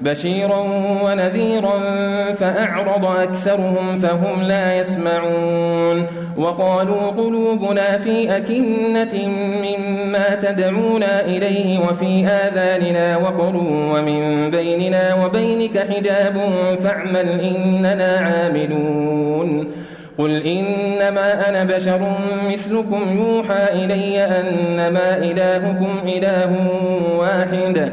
بشيرا ونذيرا فأعرض أكثرهم فهم لا يسمعون وقالوا قلوبنا في أكنة مما تدعونا إليه وفي آذاننا وقر ومن بيننا وبينك حجاب فاعمل إننا عاملون قل إنما أنا بشر مثلكم يوحى إلي أنما إلهكم إله واحد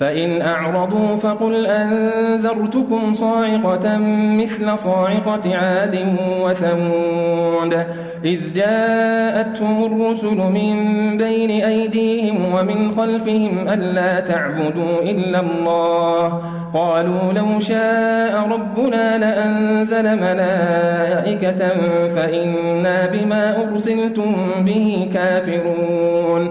فإن أعرضوا فقل أنذرتكم صاعقة مثل صاعقة عاد وثمود إذ جاءتهم الرسل من بين أيديهم ومن خلفهم ألا تعبدوا إلا الله قالوا لو شاء ربنا لأنزل ملائكة فإنا بما أرسلتم به كافرون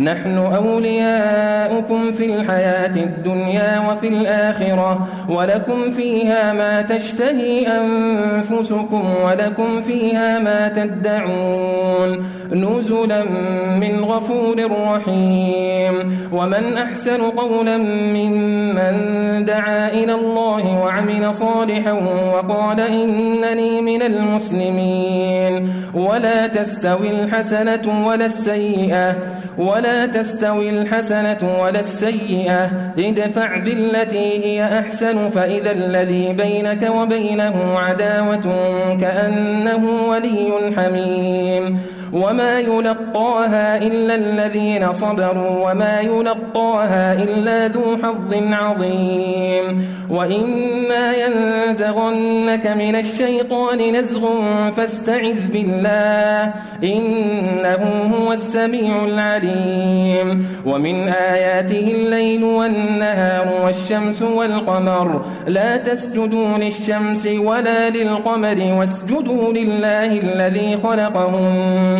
نحن أولياؤكم في الحياة الدنيا وفي الآخرة ولكم فيها ما تشتهي أنفسكم ولكم فيها ما تدعون. نزلا من غفور رحيم. ومن أحسن قولا ممن دعا إلى الله وعمل صالحا وقال إنني من المسلمين. ولا تستوي الحسنة ولا السيئة تستوي الحسنة ولا السيئة. ادفع بالتي هي أحسن فإذا الذي بينك وبينه عداوة كأنه ولي حميم. وما يلقاها إلا الذين صبروا وما يلقاها إلا ذو حظ عظيم وإما ينزغنك من الشيطان نزغ فاستعذ بالله إنه هو السميع العليم ومن آياته الليل والنهار والشمس والقمر لا تسجدوا للشمس ولا للقمر واسجدوا لله الذي خلقهم